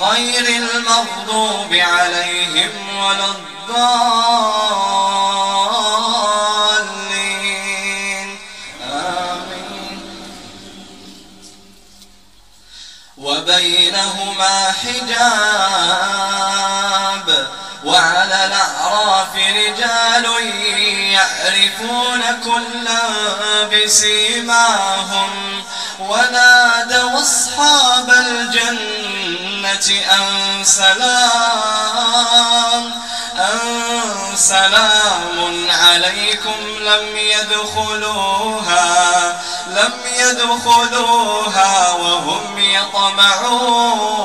غير المغضوب عليهم ولا الضالين. آمين. وبينهما حجاب وعلى الأعراف رجال يعرفون كلا بسيماهم. ونادوا أصحاب الجنة أن سلام أن سلام عليكم لم يدخلوها لم يدخلوها وهم يطمعون.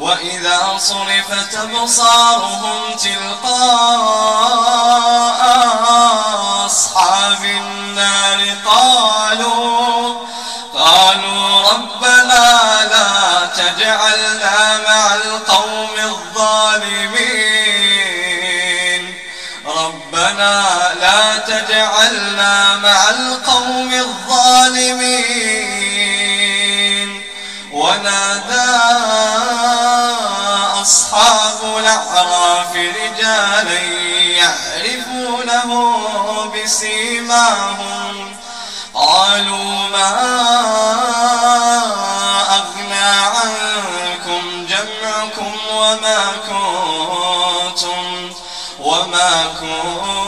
وإذا صرفت أبصارهم تلقاء أصحاب النار قالوا لا تجعلنا مع القوم الظالمين. ونادى أصحاب الأعراف رجالا يعرفونه بسيماهم. قالوا ما أغنى عنكم جمعكم وما كنتم وما كنتم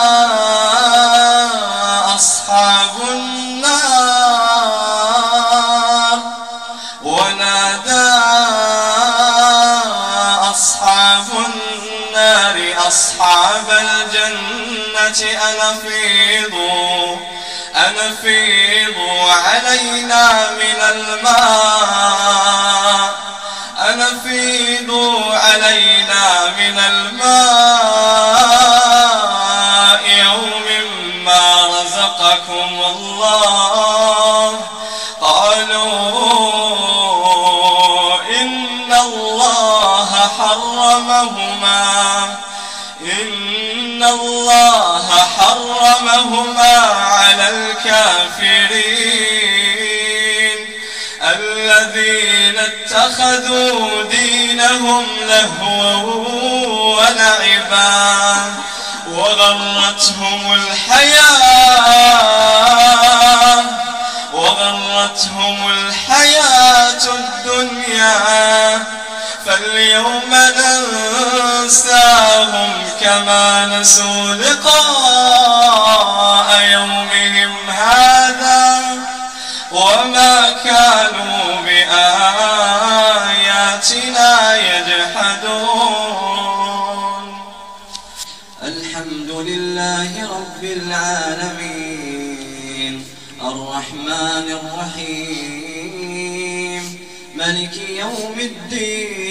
الجنة أن أفيضوا أن علينا من الماء. أن أفيضوا علينا من الماء. يوم ما رزقكم حرمهما على الكافرين الذين اتخذوا دينهم لهوا ولعبا وغرتهم الحياة وغرتهم الحياة الدنيا فاليوم ننساهم كما نسوا لقاء يومهم هذا وما كانوا بآياتنا يجحدون. الحمد لله رب العالمين. الرحمن الرحيم. ملك يوم الدين.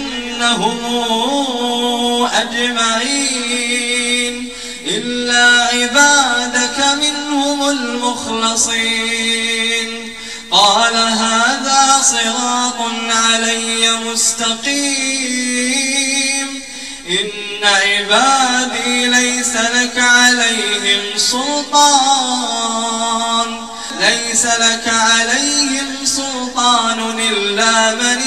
أجمعين إلا عبادك منهم المخلصين قال هذا صراط علي مستقيم إن عبادي ليس لك عليهم سلطان ليس لك عليهم سلطان إلا من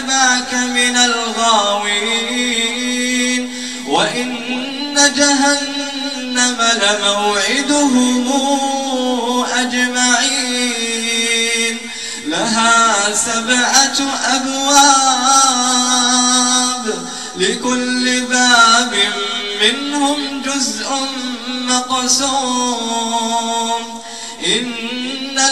اتبعك من الغاوين وإن جهنم لموعدهم أجمعين لها سبعة أبواب لكل باب منهم جزء مقسوم إن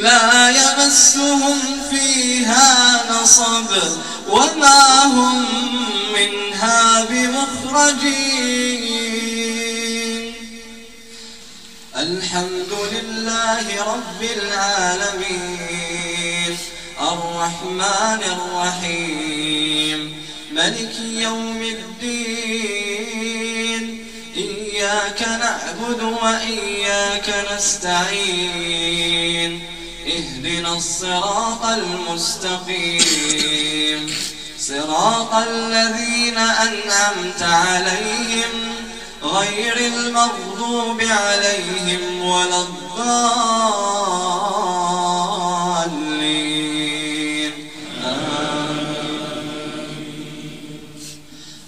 لا يمسهم فيها نصب وما هم منها بمخرجين. الحمد لله رب العالمين. الرحمن الرحيم. ملك يوم الدين. إياك نعبد وإياك نستعين. اهدنا الصراط المستقيم. صراط الذين أنعمت عليهم غير المغضوب عليهم ولا الضالين.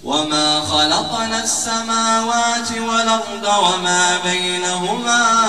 وما خلقنا السماوات والأرض وما بينهما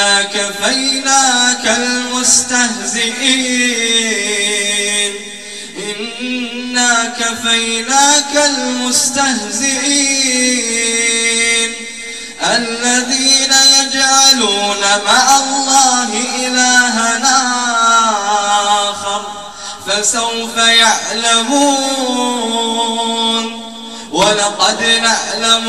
إنا كفيناك المستهزئين إنا كفيناك المستهزئين الذين يجعلون مع الله إلهنا فسوف يعلمون ولقد نعلم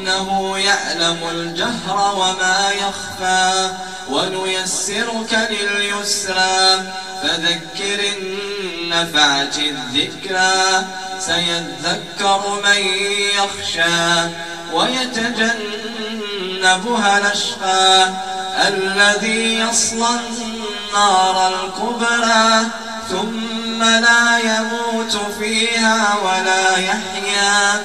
إنه يعلم الجهر وما يخفى ونيسرك لليسرى فذكر النفعة الذكرى سيذكر من يخشى ويتجنبها الأشقى الذي يصلى النار الكبرى ثم لا يموت فيها ولا يحيا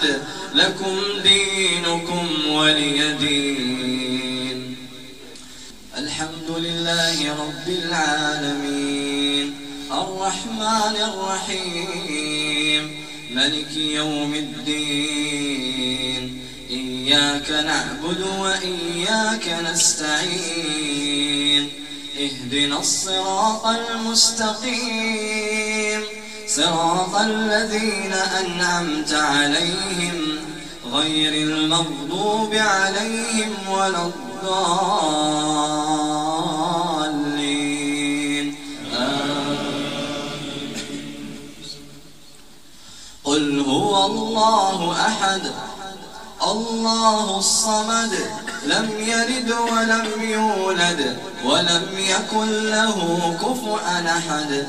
أعبد لكم دينكم ولي دين. الحمد لله رب العالمين. الرحمن الرحيم. ملك يوم الدين. إياك نعبد وإياك نستعين. اهدنا الصراط المستقيم. صراط الذين أنعمت عليهم غير المغضوب عليهم ولا الضالين. قل هو الله أحد الله الصمد لم يلد ولم يولد ولم يكن له كفؤا أحد.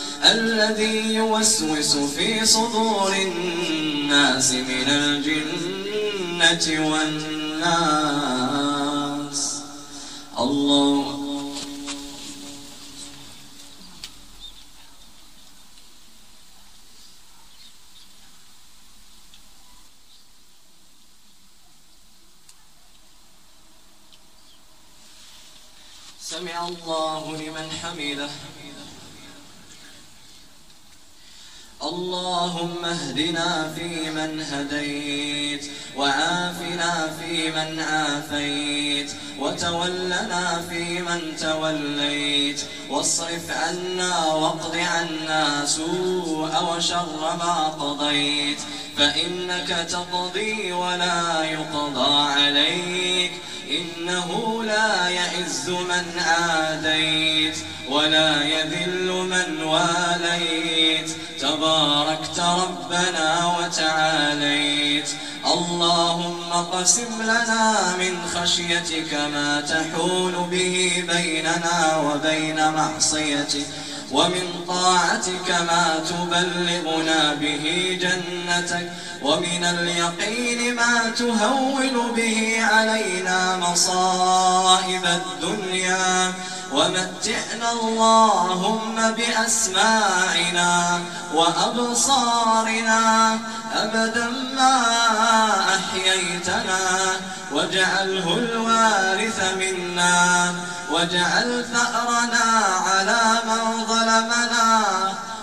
الذي يوسوس في صدور الناس من الجنة والناس. الله سمع الله لمن حمده. اللهم اهدنا فيمن هديت وعافنا فيمن عافيت وتولنا فيمن توليت واصرف عنا واقض عنا سوء وشر ما قضيت فإنك تقضي ولا يقضى عليك إنه لا يعز من عاديت ولا يذل من واليت تباركت ربنا وتعاليت. اللهم قسم لنا من خشيتك ما تحول به بيننا وبين معصيتك ومن طاعتك ما تبلغنا به جنتك ومن اليقين ما تهول به علينا مصائب الدنيا. ومتعنا اللهم بأسماعنا وأبصارنا. أبدا ما أحييتنا. واجعله الوارث منا. واجعل ثأرنا على من ظلمنا.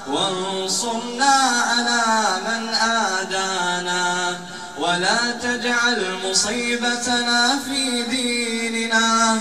وانصرنا على من آدانا. ولا تجعل مصيبتنا في ديننا.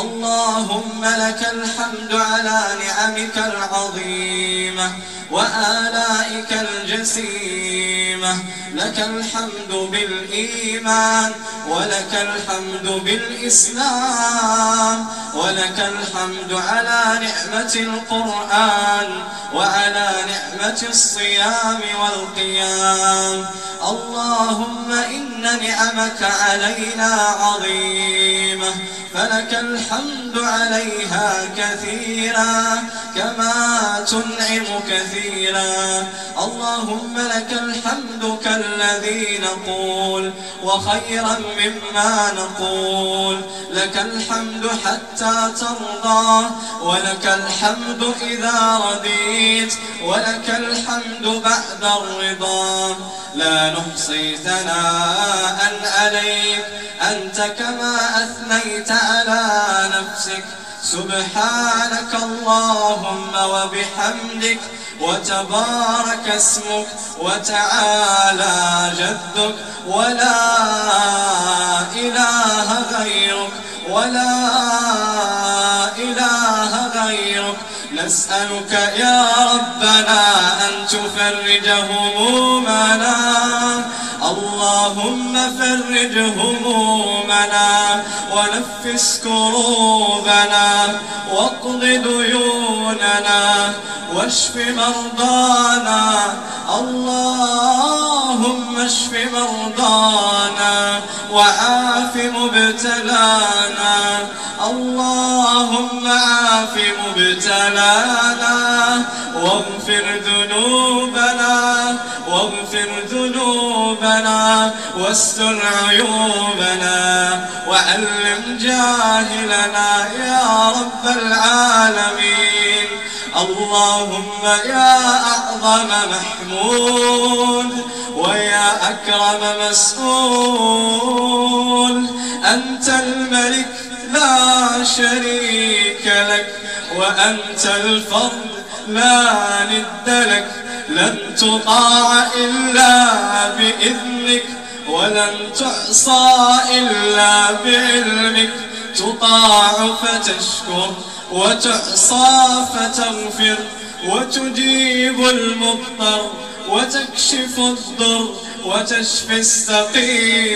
اللهم لك الحمد على نعمك العظيمة وآلائك الجسيمة. لك الحمد بالإيمان ولك الحمد بالإسلام ولك الحمد على نعمة القرآن وعلى نعمة الصيام والقيام. اللهم إن نعمك علينا عظيمة. فلك الحمد عليها كثيرا كما تنعم كثيرا. اللهم لك الحمد كالذي نقول وخيرا مما نقول. لك الحمد حتى ترضى ولك الحمد إذا رديت ولك الحمد بعد الرضا. لا نحصي ثناء عليك. أنت كما أثنيت على نفسك. سبحانك اللهم وبحمدك وتبارك اسمك وتعالى جدك ولا إله غيرك ولا إله غيرك. نسألك يا ربنا أن تفرج الله اللهم فرج همومنا ونفس كروبنا واقض ديوننا واشف مرضانا اللهم اشف مرضانا وعاف مبتلانا اللهم عاف مبتلانا واغفر ذنوبنا واغفر ذنوبنا واستر عيوبنا وعلم جاهلنا يا رب العالمين. اللهم يا أعظم محمود ويا أكرم مسؤول. أنت الملك لا شريك لك وأنت الفضل لا ند لك لن تطاع إلا بإذنك ولن تعصى إلا بعلمك. تطاع فتشكر وتعصى فتغفر وتجيب المضطر وتكشف الضر. وتشفي السقيم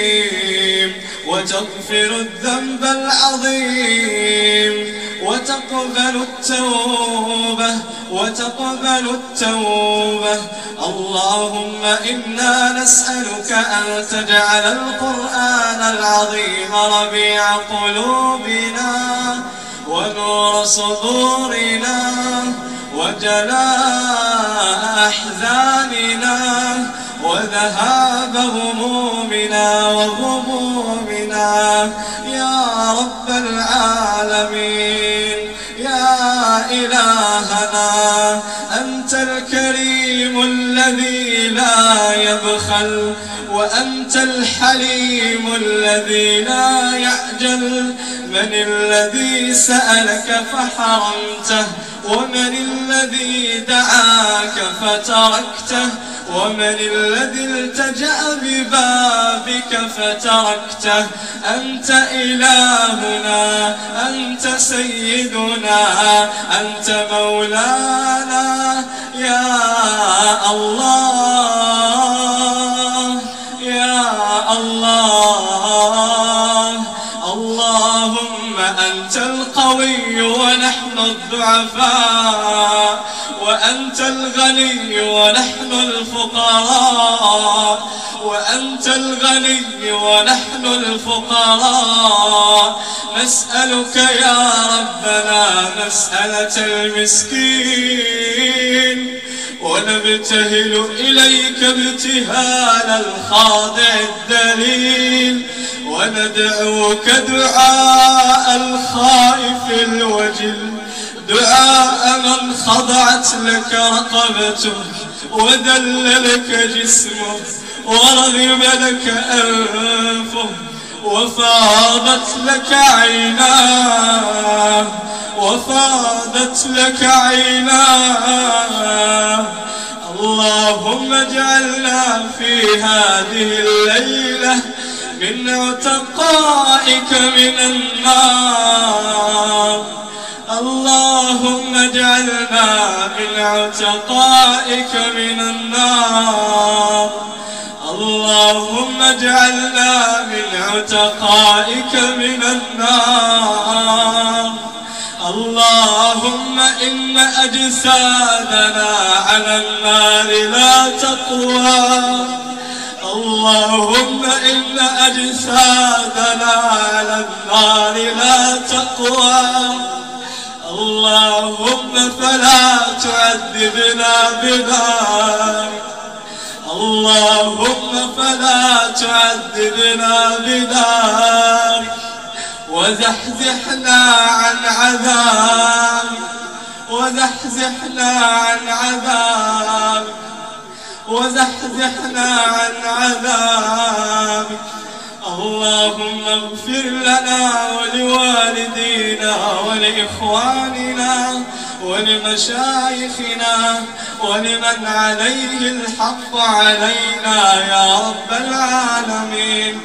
وتغفر الذنب العظيم وتقبل التوبة وتقبل التوبة. اللهم إنا نسألك أن تجعل القرآن العظيم ربيع قلوبنا ونور صدورنا وجلاء أحزاننا. وذهاب همومنا وغمومنا يا رب العالمين يا إلهنا أنت الكريم الذي لا يبخل وأنت الحليم الذي لا يعجل. من الذي سألك فحرمته ومن الذي دعاك فتركته ومن الذي التجأ ببابك فتركته. أنت إلهنا أنت سيدنا أنت مولانا يا الله يا الله. أنت القوي ونحن الضعفاء وأنت الغني ونحن الفقراء وأنت الغني ونحن الفقراء. نسألك يا ربنا مسألة المسكين. ونبتهل إليك ابتهال الخاضع الدليل وندعوك دعاء الخائف الوجل دعاء من خضعت لك رقبته وذل لك جسمه ورغب لك أنفه وفاضت لك عيناه وفاضت لك عيناه. اللهم اجعلنا في هذه الليلة من عتقائك من النار. اللهم اجعلنا من عتقائك من النار. اللهم اجعلنا من عتقائك من النار. اللهم إن أجسادنا على النار لا تقوى. اللهم إن أجسادنا على النار لا تقوى. اللهم فلا تعذبنا بذلك اللهم فلا تعذبنا بذلك وزحزحنا عن عذاب وزحزحنا عن عذاب وزحزحنا عن عذابك. اللهم اغفر لنا ولوالدينا ولإخواننا ولمشايخنا ولمن عليه الحق علينا يا رب العالمين.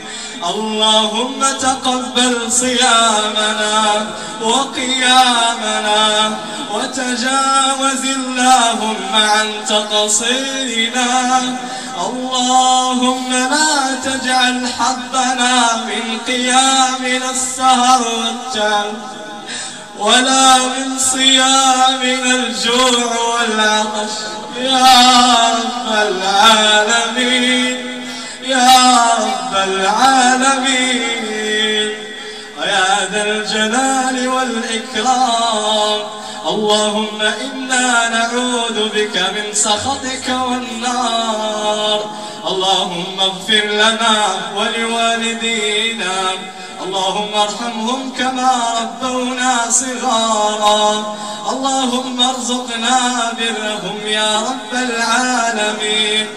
اللهم تقبل صيامنا وقيامنا وتجاوز اللهم عن تقصيرنا. اللهم لا تجعل حظنا من قيامنا السهر والتعب ولا من صيامنا الجوع والعطش. يا رب العالمين يا رب العالمين. ويا ذا الجلال والإكرام. اللهم إنا نعوذ بك من سخطك والنار. اللهم اغفر لنا ولوالدينا. اللهم ارحمهم كما ربونا صغارا. اللهم ارزقنا برهم يا رب العالمين.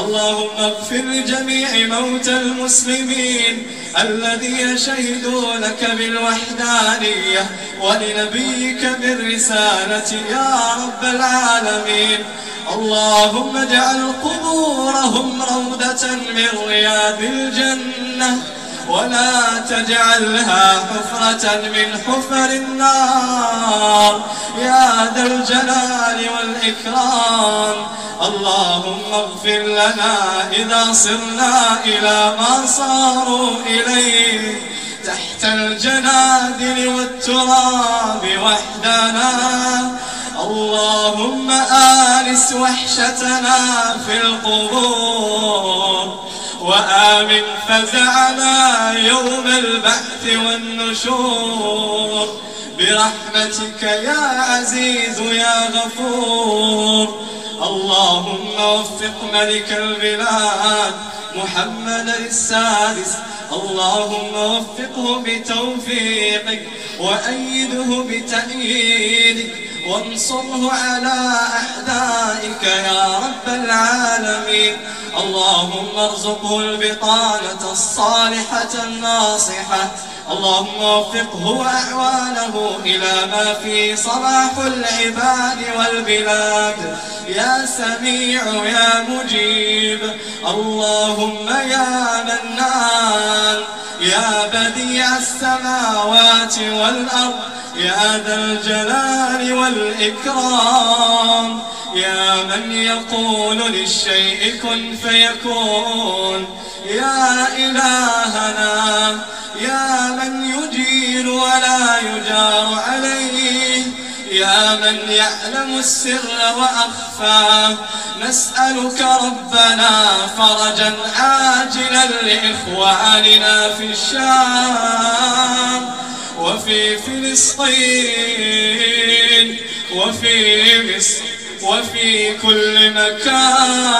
اللهم اغفر لجميع موتى المسلمين الذين شهدوا لك بالوحدانية ولنبيك بالرسالة يا رب العالمين. اللهم اجعل قبورهم روضة من رياض الجنة. ولا تجعلها حفرة من حفر النار. يا ذا الجلال والإكرام. اللهم اغفر لنا إذا صرنا إلى ما صاروا إليه. تحت الجنادل والتراب وحدنا. اللهم آنس وحشتنا في القبور وآمن فزعنا يوم البعث والنشور. برحمتك يا عزيز يا غفور. اللهم وفق ملك البلاد محمد السادس اللهم وفقه بتوفيقك وأيده بتأييدك وانصره على أعدائك يا رب العالمين. اللهم ارزقه البطانة الصالحة الناصحة. اللهم وفقه وأعوانه إلى ما في صلاح العباد والبلاد. يا سميع يا مجيب. اللهم يا منان. يا بديع السماوات والأرض. يا ذا الجلال والإكرام. يا من يقول للشيء كن فيكون. يا إلهنا يا من يجير ولا يجار عليه. يا من يعلم السر وأخفى. نسألك ربنا فرجا عاجلا لإخواننا في الشام. وفي فلسطين وفي مصر وفي كل مكان.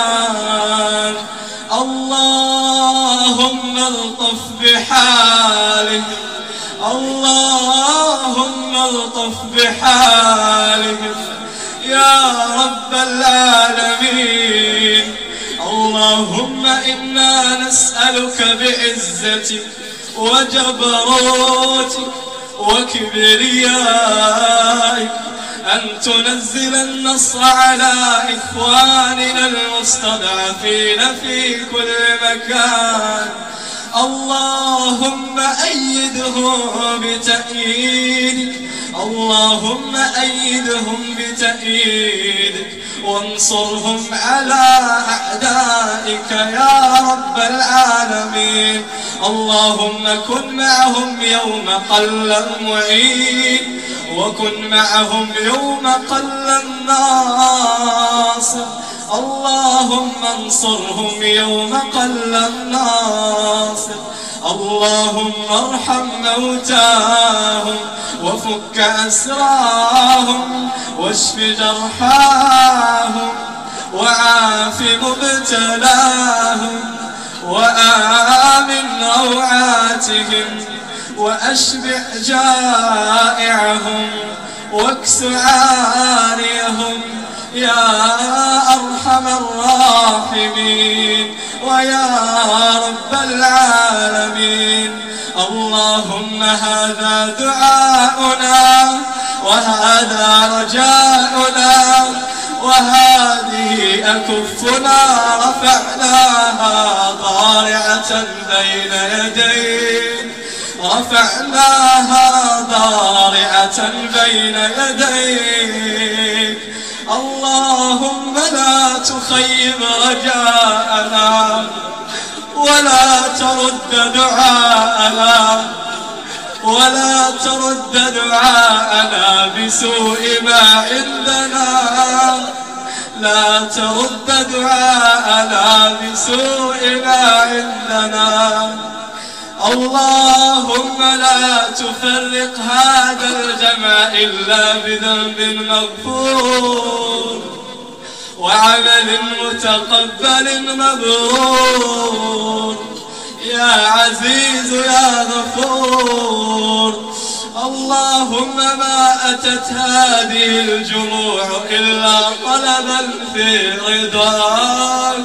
اللهم الطف بحالهم اللهم الطف بحالهم يا رب العالمين اللهم إنا نسألك بعزتك. وجبروتك وكبريائك أن تنزل النصر على إخواننا المستضعفين في كل مكان. اللهم أيدهم بتأييدك. اللهم أيدهم بتأييدك. وانصرهم على أعدائك يا رب العالمين. اللهم كن معهم يوم قل المعين وكن معهم يوم قل الناصر. اللهم انصرهم يوم قل الناصر. اللهم ارحم موتاهم وفك أسراهم واشف جرحاهم وعاف مبتلاهم وآمن روعاتهم وأشبع جائعهم واكس عاريهم يا أرحم الراحمين ويا اللهم هذا دعاؤنا وهذا رجاؤنا وهذه أكفنا رفعناها ضارعة بين يديك رفعناها ضارعة بين يديك. الله اللهم لا تخيب رجاءنا. ولا ترد دعاءنا ولا ترد دعاءنا بسوء ما عندنا. لا ترد دعاءنا بسوء ما عندنا. اللهم لا تفرق هذا الجمع إلا بذنب مغفور. وعمل متقبل مبرور. يا عزيز يا غفور. اللهم ما أتت هذه الجموع إلا طلبا في رضاك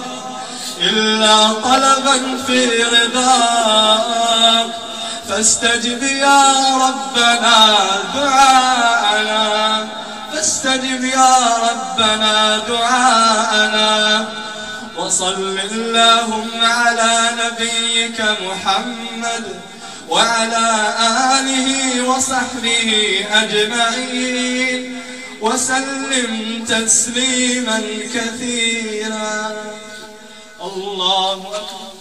إلا طلبا في رضاك. فاستجب يا ربنا دعاءنا. فاستجب يا ربنا دعاءنا. وصل اللهم على نبيك محمد وعلى آله وصحبه أجمعين. وسلم تسليما كثيرا. الله أكبر.